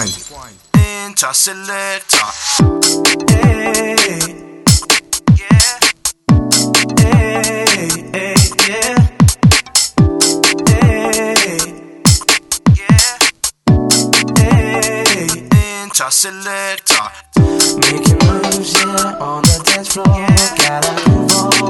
Inter selector. Hey, yeah. Hey, hey, yeah. Hey, yeah. Hey, Inter selector. Making moves, yeah, on the dance floor. Gotta move on,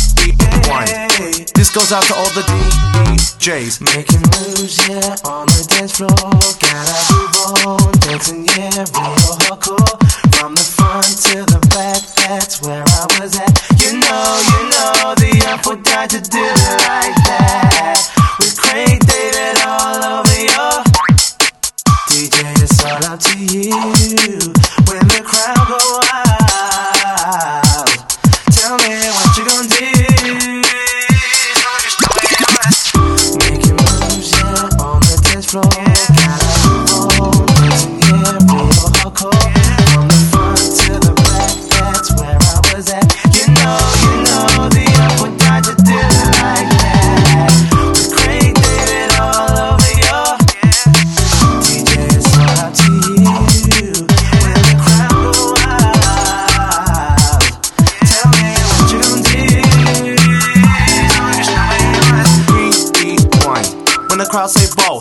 This goes out to all the DJs. Making moves, yeah, on the dance floor. Gotta move on, dancing, yeah, real hardcore. From the front to the back, that's where on